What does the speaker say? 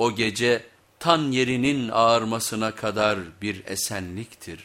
O gece tan yerinin ağarmasına kadar bir esenliktir.